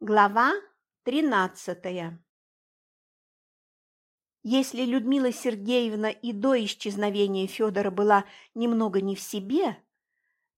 Глава тринадцатая Если Людмила Сергеевна и до исчезновения Федора была немного не в себе,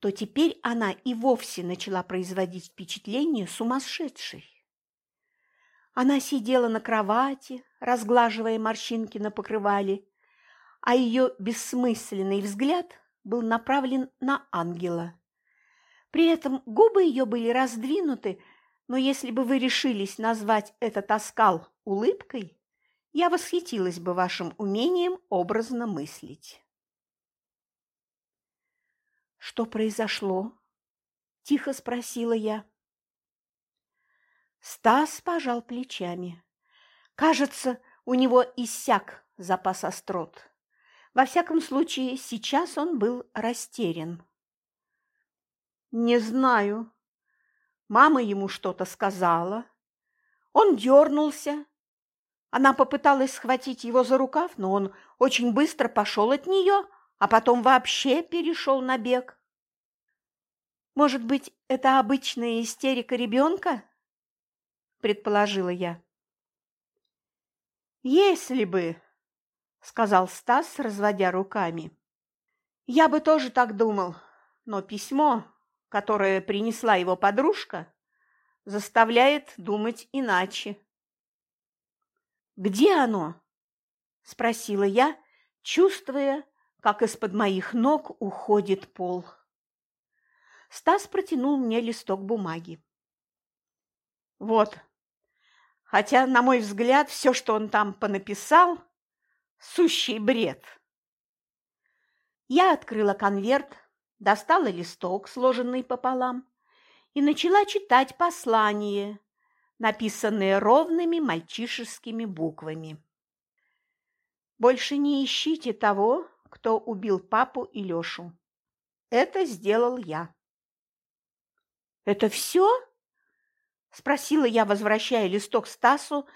то теперь она и вовсе начала производить впечатление сумасшедшей. Она сидела на кровати, разглаживая морщинки на покрывале, а ее бессмысленный взгляд был направлен на ангела. При этом губы ее были раздвинуты, но если бы вы решились назвать этот оскал улыбкой, я восхитилась бы вашим умением образно мыслить. «Что произошло?» – тихо спросила я. Стас пожал плечами. Кажется, у него иссяк запас острот. Во всяком случае, сейчас он был растерян. «Не знаю», Мама ему что-то сказала. Он дернулся. Она попыталась схватить его за рукав, но он очень быстро пошел от нее, а потом вообще перешел на бег. «Может быть, это обычная истерика ребенка?» – предположила я. «Если бы», – сказал Стас, разводя руками. «Я бы тоже так думал, но письмо которое принесла его подружка, заставляет думать иначе. «Где оно?» – спросила я, чувствуя, как из-под моих ног уходит пол. Стас протянул мне листок бумаги. «Вот. Хотя, на мой взгляд, все, что он там понаписал, сущий бред». Я открыла конверт, достала листок, сложенный пополам, и начала читать послание, написанное ровными мальчишескими буквами. «Больше не ищите того, кто убил папу и Лешу. Это сделал я». «Это все?» – спросила я, возвращая листок Стасу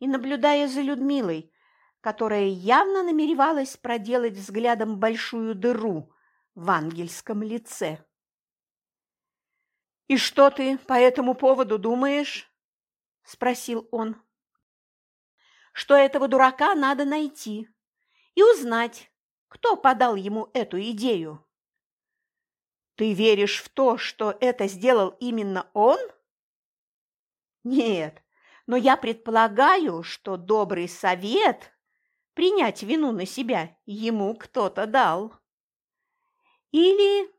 и наблюдая за Людмилой, которая явно намеревалась проделать взглядом большую дыру в ангельском лице. «И что ты по этому поводу думаешь?» – спросил он. «Что этого дурака надо найти и узнать, кто подал ему эту идею». «Ты веришь в то, что это сделал именно он?» «Нет, но я предполагаю, что добрый совет принять вину на себя ему кто-то дал». Или...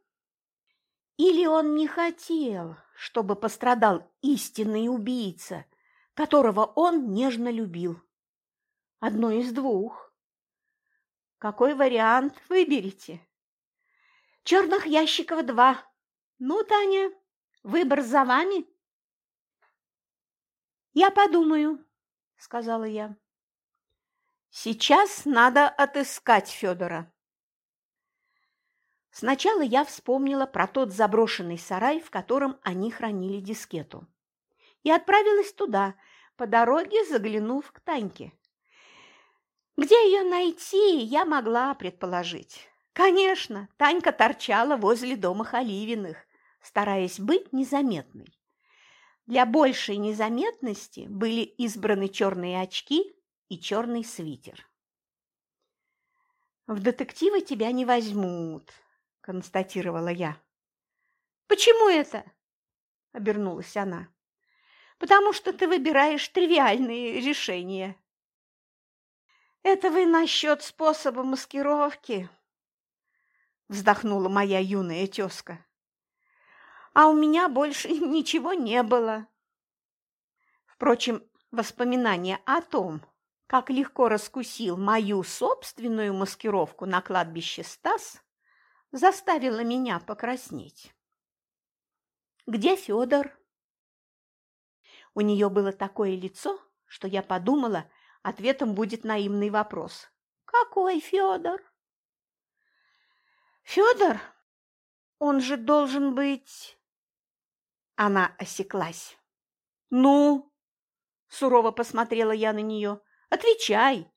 Или он не хотел, чтобы пострадал истинный убийца, которого он нежно любил. Одно из двух. Какой вариант выберете? Черных ящиков два. Ну, Таня, выбор за вами. Я подумаю, сказала я. Сейчас надо отыскать Федора. Сначала я вспомнила про тот заброшенный сарай, в котором они хранили дискету. И отправилась туда, по дороге заглянув к Таньке. Где ее найти, я могла предположить. Конечно, Танька торчала возле дома Халивиных, стараясь быть незаметной. Для большей незаметности были избраны черные очки и черный свитер. «В детективы тебя не возьмут», констатировала я. Почему это? обернулась она. Потому что ты выбираешь тривиальные решения. Это вы насчет способа маскировки, вздохнула моя юная тезка. А у меня больше ничего не было. Впрочем, воспоминания о том, как легко раскусил мою собственную маскировку на кладбище Стас, заставила меня покраснеть. «Где Федор?» У нее было такое лицо, что я подумала, ответом будет наивный вопрос. «Какой Федор?» «Федор? Он же должен быть...» Она осеклась. «Ну?» – сурово посмотрела я на нее. «Отвечай.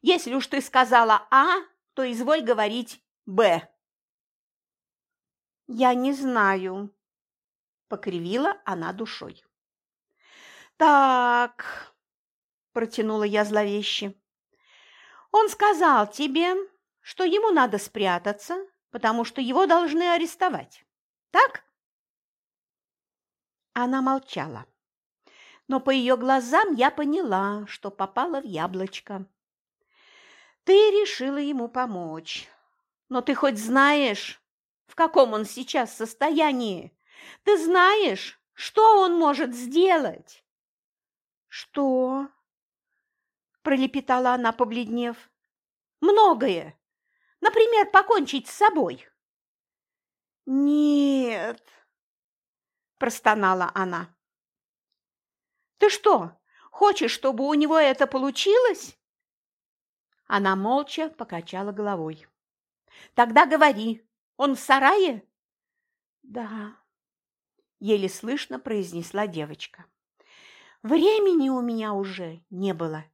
Если уж ты сказала «А», то изволь говорить «Б». «Я не знаю», – покривила она душой. Так, протянула я зловеще. Он сказал тебе, что ему надо спрятаться, потому что его должны арестовать. Так? Она молчала. Но по ее глазам я поняла, что попала в яблочко. Ты решила ему помочь. Но ты хоть знаешь, в каком он сейчас состоянии? Ты знаешь, что он может сделать? Что? пролепетала она, побледнев. Многое. Например, покончить с собой. Нет, простонала она. Ты что, хочешь, чтобы у него это получилось? Она молча покачала головой. Тогда говори, он в сарае? Да, еле слышно произнесла девочка. Времени у меня уже не было.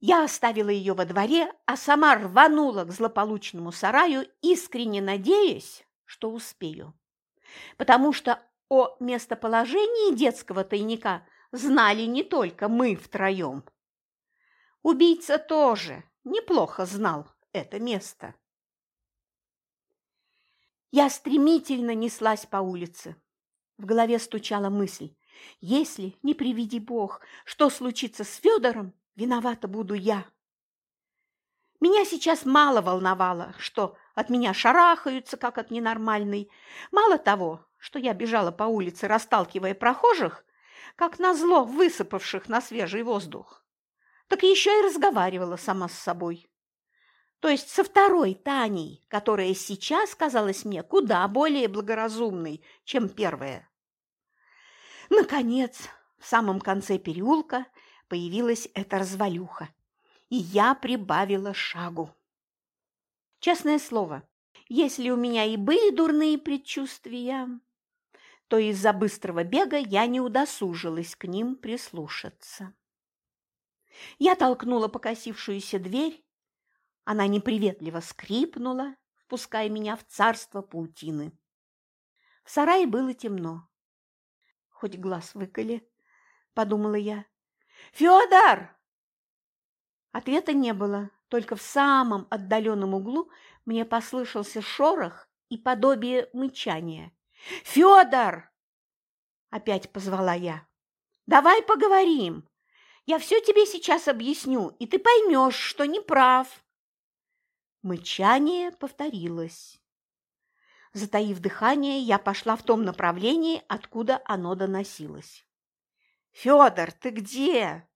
Я оставила ее во дворе, а сама рванула к злополучному сараю, искренне надеясь, что успею. Потому что о местоположении детского тайника знали не только мы втроем. Убийца тоже неплохо знал это место. Я стремительно неслась по улице. В голове стучала мысль. Если, не приведи бог, что случится с Федором, виновата буду я. Меня сейчас мало волновало, что от меня шарахаются, как от ненормальной. Мало того, что я бежала по улице, расталкивая прохожих, как назло высыпавших на свежий воздух, так еще и разговаривала сама с собой. То есть со второй Таней, которая сейчас казалась мне куда более благоразумной, чем первая. Наконец, в самом конце переулка появилась эта развалюха, и я прибавила шагу. Честное слово, если у меня и были дурные предчувствия, то из-за быстрого бега я не удосужилась к ним прислушаться. Я толкнула покосившуюся дверь, она неприветливо скрипнула, впуская меня в царство паутины. В сарае было темно. Хоть глаз выколи, подумала я. Федор! Ответа не было, только в самом отдаленном углу мне послышался шорох и подобие мычания. «Федор!» – опять позвала я. «Давай поговорим. Я все тебе сейчас объясню, и ты поймешь, что не прав». Мычание повторилось. Затаив дыхание, я пошла в том направлении, откуда оно доносилось. «Федор, ты где?»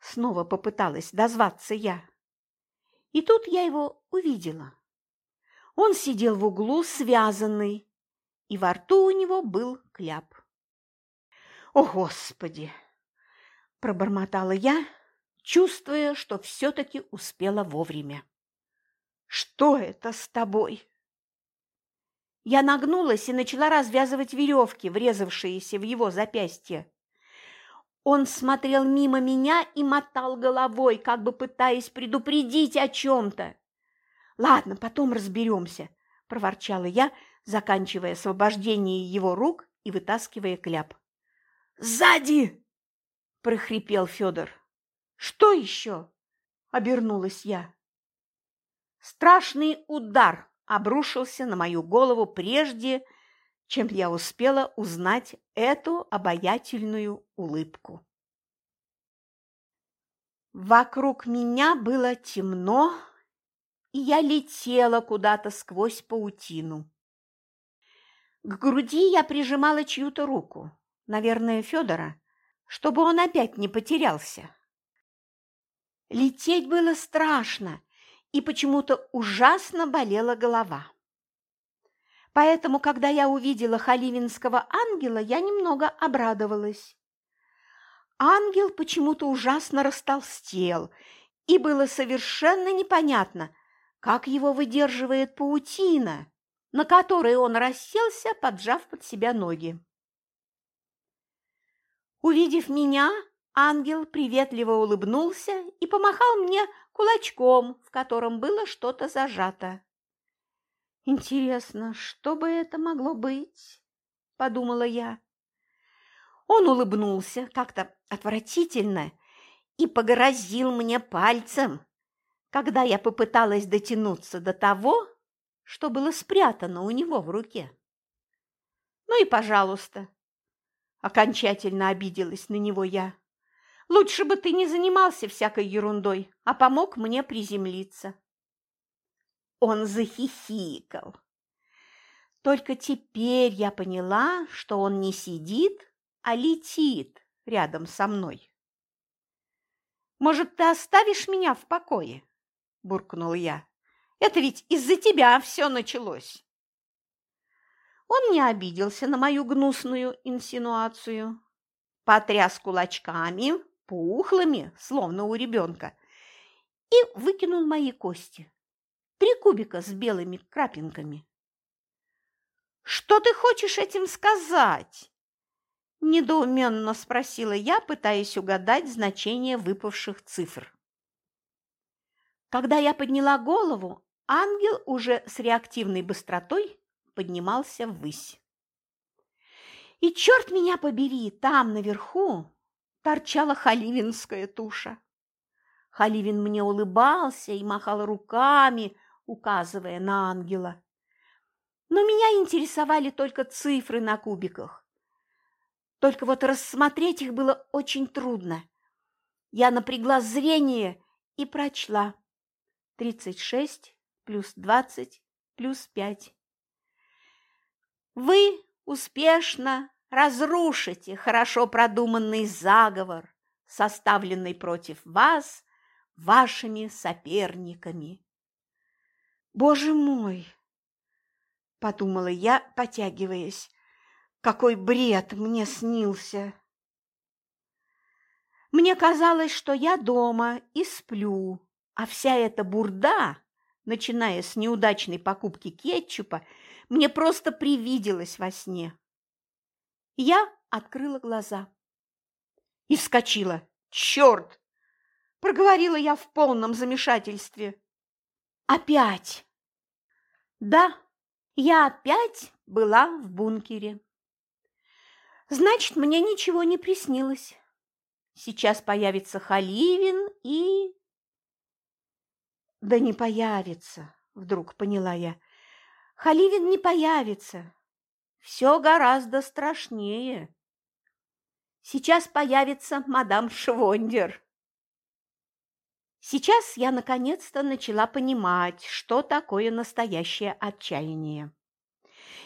Снова попыталась дозваться я. И тут я его увидела. Он сидел в углу, связанный, и во рту у него был кляп. «О, Господи!» – пробормотала я, чувствуя, что все-таки успела вовремя. «Что это с тобой?» Я нагнулась и начала развязывать веревки, врезавшиеся в его запястье. Он смотрел мимо меня и мотал головой, как бы пытаясь предупредить о чем-то. «Ладно, потом разберемся», – проворчала я, заканчивая освобождение его рук и вытаскивая кляп. «Сзади!» – прохрипел Федор. «Что еще?» – обернулась я. Страшный удар обрушился на мою голову прежде, чем я успела узнать эту обаятельную улыбку. Вокруг меня было темно, и я летела куда-то сквозь паутину. К груди я прижимала чью-то руку, наверное, Федора, чтобы он опять не потерялся. Лететь было страшно, и почему-то ужасно болела голова. Поэтому, когда я увидела халивинского ангела, я немного обрадовалась. Ангел почему-то ужасно растолстел, и было совершенно непонятно, как его выдерживает паутина, на которой он расселся, поджав под себя ноги. Увидев меня, ангел приветливо улыбнулся и помахал мне кулачком, в котором было что-то зажато. Интересно, что бы это могло быть? подумала я. Он улыбнулся как-то отвратительно и погрозил мне пальцем, когда я попыталась дотянуться до того, что было спрятано у него в руке. Ну и пожалуйста. Окончательно обиделась на него я. Лучше бы ты не занимался всякой ерундой, а помог мне приземлиться. Он захихикал. Только теперь я поняла, что он не сидит, а летит рядом со мной. «Может, ты оставишь меня в покое?» – буркнул я. «Это ведь из-за тебя все началось». Он не обиделся на мою гнусную инсинуацию, потряс кулачками, пухлыми, словно у ребенка, и выкинул мои кости. Три кубика с белыми крапинками. «Что ты хочешь этим сказать?» Недоуменно спросила я, пытаясь угадать значение выпавших цифр. Когда я подняла голову, ангел уже с реактивной быстротой поднимался ввысь. И черт меня побери, там наверху торчала халивинская туша. Халивин мне улыбался и махал руками, указывая на ангела. Но меня интересовали только цифры на кубиках. Только вот рассмотреть их было очень трудно. Я напрягла зрение и прочла. Тридцать шесть плюс двадцать плюс пять. Вы успешно разрушите хорошо продуманный заговор, составленный против вас вашими соперниками. Боже мой, подумала я, потягиваясь. Какой бред мне снился! Мне казалось, что я дома и сплю, а вся эта бурда, начиная с неудачной покупки кетчупа, мне просто привиделась во сне. Я открыла глаза и вскочила. «Черт!» – проговорила я в полном замешательстве. «Опять!» «Да, я опять была в бункере. Значит, мне ничего не приснилось. Сейчас появится Халивин и... Да не появится, вдруг поняла я. Халивин не появится. Все гораздо страшнее. Сейчас появится мадам Швондер. Сейчас я наконец-то начала понимать, что такое настоящее отчаяние.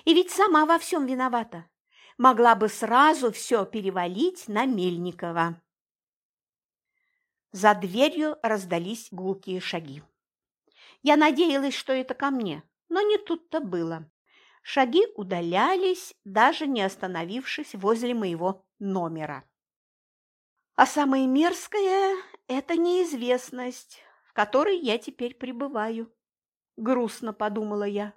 И ведь сама во всем виновата. Могла бы сразу все перевалить на Мельникова. За дверью раздались гулкие шаги. Я надеялась, что это ко мне, но не тут-то было. Шаги удалялись, даже не остановившись возле моего номера. А самое мерзкое – это неизвестность, в которой я теперь пребываю. Грустно подумала я.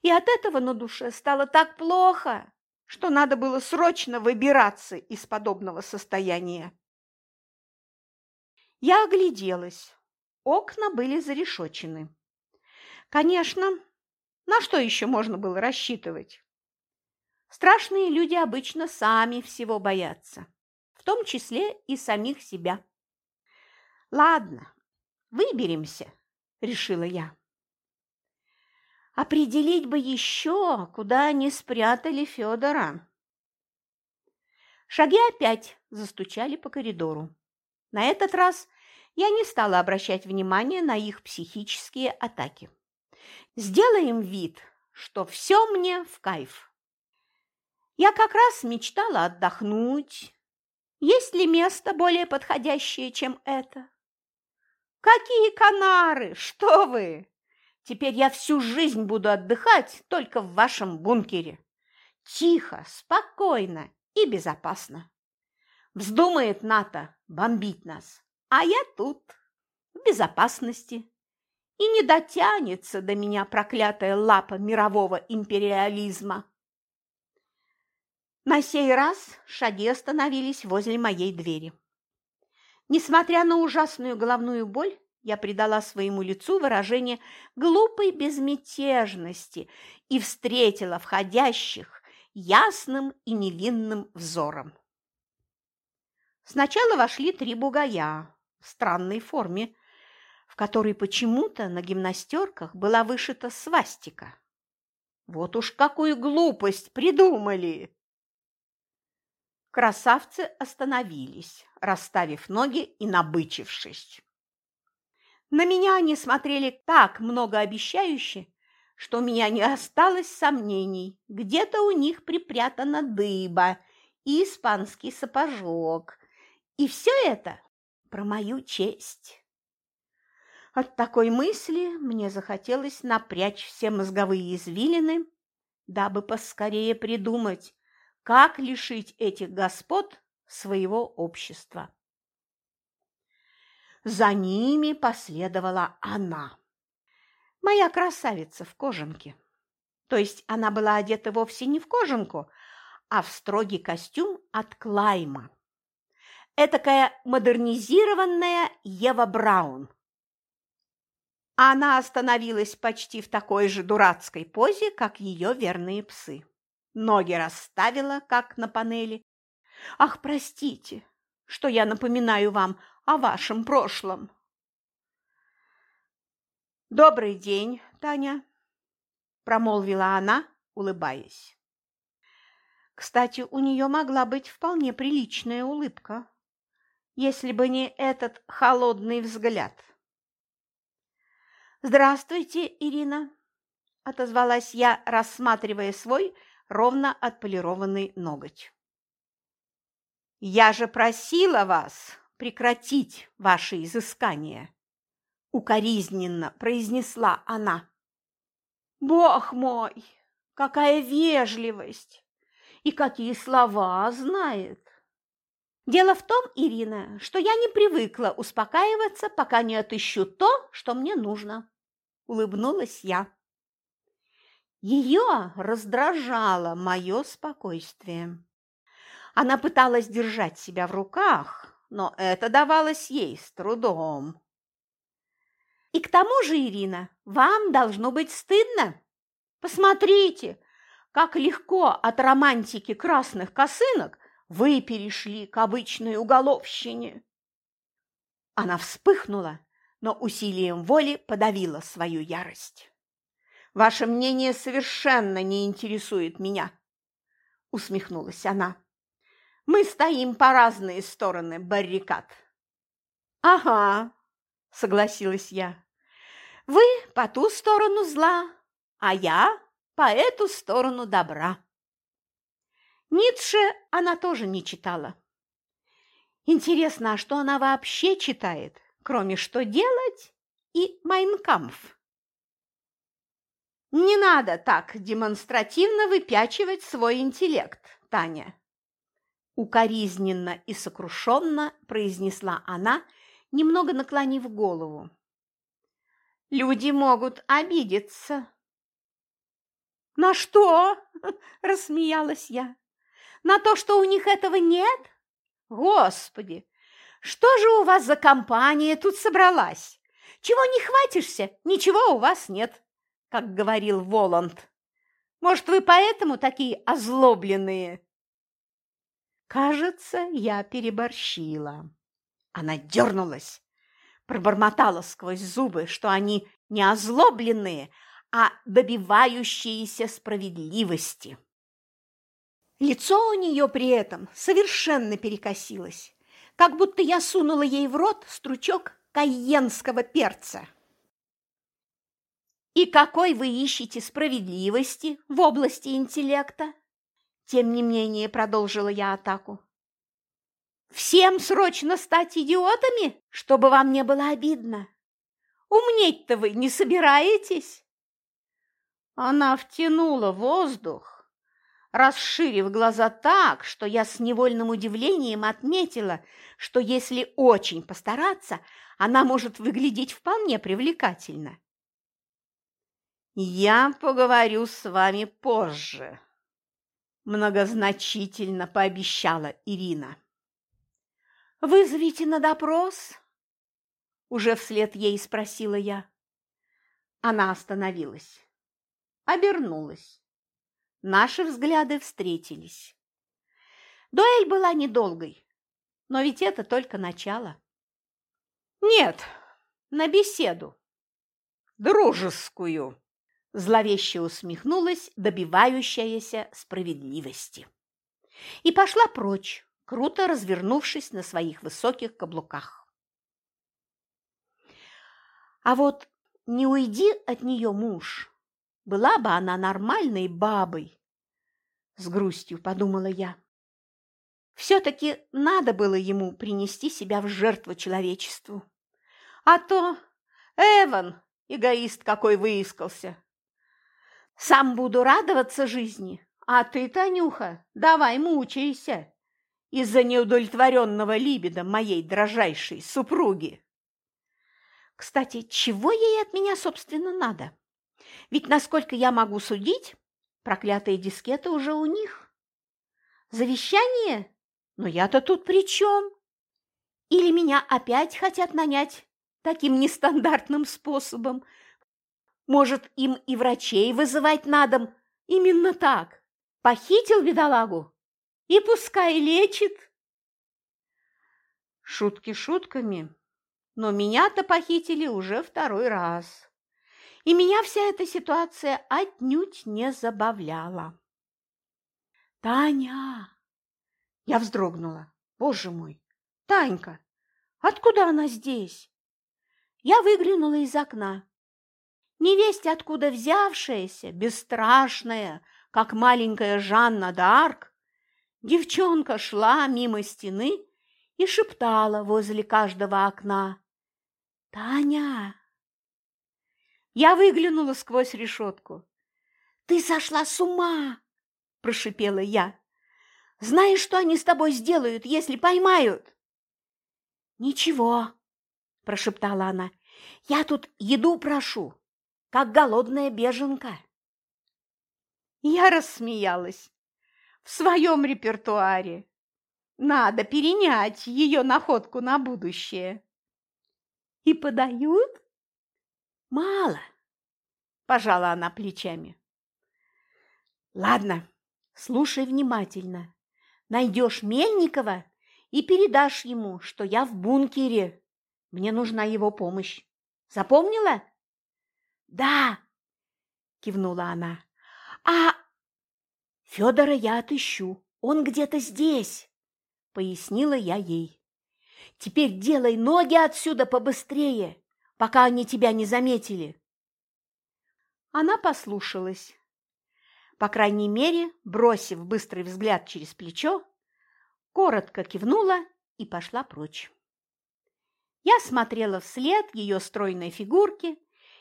И от этого на душе стало так плохо, что надо было срочно выбираться из подобного состояния. Я огляделась. Окна были зарешочены. Конечно, на что еще можно было рассчитывать? Страшные люди обычно сами всего боятся том числе и самих себя. «Ладно, выберемся», – решила я. Определить бы еще, куда они спрятали Федора. Шаги опять застучали по коридору. На этот раз я не стала обращать внимания на их психические атаки. Сделаем вид, что все мне в кайф. Я как раз мечтала отдохнуть, есть ли место более подходящее, чем это? Какие канары? Что вы? Теперь я всю жизнь буду отдыхать только в вашем бункере. Тихо, спокойно и безопасно. Вздумает НАТО бомбить нас, а я тут, в безопасности. И не дотянется до меня проклятая лапа мирового империализма. На сей раз шаги остановились возле моей двери. Несмотря на ужасную головную боль, я придала своему лицу выражение глупой безмятежности и встретила входящих ясным и невинным взором. Сначала вошли три бугая в странной форме, которой почему-то на гимнастерках была вышита свастика. Вот уж какую глупость придумали! Красавцы остановились, расставив ноги и набычившись. На меня они смотрели так многообещающе, что у меня не осталось сомнений. Где-то у них припрятана дыба и испанский сапожок. И все это про мою честь. От такой мысли мне захотелось напрячь все мозговые извилины, дабы поскорее придумать, как лишить этих господ своего общества. За ними последовала она, моя красавица в кожанке. То есть она была одета вовсе не в кожанку, а в строгий костюм от Клайма. Этакая модернизированная Ева Браун – она остановилась почти в такой же дурацкой позе, как ее верные псы. Ноги расставила, как на панели. «Ах, простите, что я напоминаю вам о вашем прошлом!» «Добрый день, Таня!» – промолвила она, улыбаясь. Кстати, у нее могла быть вполне приличная улыбка, если бы не этот холодный взгляд. «Здравствуйте, Ирина!» – отозвалась я, рассматривая свой ровно отполированный ноготь. «Я же просила вас прекратить ваши изыскания!» – укоризненно произнесла она. «Бог мой, какая вежливость! И какие слова знает!» Дело в том, Ирина, что я не привыкла успокаиваться, пока не отыщу то, что мне нужно улыбнулась я. Ее раздражало мое спокойствие. Она пыталась держать себя в руках, но это давалось ей с трудом. И к тому же, Ирина, вам должно быть стыдно. Посмотрите, как легко от романтики красных косынок вы перешли к обычной уголовщине. Она вспыхнула но усилием воли подавила свою ярость. «Ваше мнение совершенно не интересует меня», – усмехнулась она. «Мы стоим по разные стороны баррикад». «Ага», – согласилась я. «Вы по ту сторону зла, а я по эту сторону добра». Ницше она тоже не читала. Интересно, а что она вообще читает? Кроме «Что делать» и «Майнкамф». Не надо так демонстративно выпячивать свой интеллект, Таня. Укоризненно и сокрушенно произнесла она, немного наклонив голову. Люди могут обидеться. «На что?» – рассмеялась я. «На то, что у них этого нет? Господи, что же у вас за компания тут собралась? Чего не хватишься, ничего у вас нет, как говорил Воланд. Может, вы поэтому такие озлобленные? Кажется, я переборщила. Она дернулась, пробормотала сквозь зубы, что они не озлобленные, а добивающиеся справедливости. Лицо у нее при этом совершенно перекосилось как будто я сунула ей в рот стручок кайенского перца. «И какой вы ищете справедливости в области интеллекта?» Тем не менее, продолжила я атаку. «Всем срочно стать идиотами, чтобы вам не было обидно? Умнеть-то вы не собираетесь?» Она втянула воздух, расширив глаза так, что я с невольным удивлением отметила, что если очень постараться, она может выглядеть вполне привлекательно. «Я поговорю с вами позже», – многозначительно пообещала Ирина. «Вызовите на допрос?» – уже вслед ей спросила я. Она остановилась, обернулась наши взгляды встретились. Дуэль была недолгой, но ведь это только начало. Нет, на беседу. Дружескую, зловеще усмехнулась добивающаяся справедливости. И пошла прочь, круто развернувшись на своих высоких каблуках. А вот не уйди от нее муж, была бы она нормальной бабой, с грустью подумала я. Все-таки надо было ему принести себя в жертву человечеству. А то Эван, эгоист какой выискался. Сам буду радоваться жизни, а ты, Танюха, давай мучайся из-за неудовлетворенного либидо моей дрожайшей супруги. Кстати, чего ей от меня, собственно, надо? Ведь, насколько я могу судить, проклятые дискеты уже у них. Завещание? Но я-то тут при чем? Или меня опять хотят нанять таким нестандартным способом? Может, им и врачей вызывать надо именно так? Похитил бедолагу? И пускай лечит. Шутки шутками, но меня-то похитили уже второй раз. И меня вся эта ситуация отнюдь не забавляла. «Таня!» Я вздрогнула. Боже мой! Танька! Откуда она здесь? Я выглянула из окна. Невесть, откуда взявшаяся, бесстрашная, как маленькая Жанна д'Арк, девчонка шла мимо стены и шептала возле каждого окна. «Таня!» Я выглянула сквозь решетку. «Ты сошла с ума!» – прошипела я. Знаешь, что они с тобой сделают, если поймают?» «Ничего», – прошептала она, – «я тут еду прошу, как голодная беженка». Я рассмеялась. В своем репертуаре. Надо перенять ее находку на будущее. И подают? Мало, пожала она плечами. Ладно, слушай внимательно найдешь Мельникова и передашь ему, что я в бункере. Мне нужна его помощь. Запомнила? Да, кивнула она. А Федора я отыщу. Он где-то здесь, пояснила я ей. Теперь делай ноги отсюда побыстрее, пока они тебя не заметили. Она послушалась по крайней мере, бросив быстрый взгляд через плечо, коротко кивнула и пошла прочь. Я смотрела вслед ее стройной фигурке,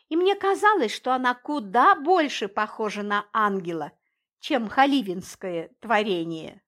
и мне казалось, что она куда больше похожа на ангела, чем халивинское творение.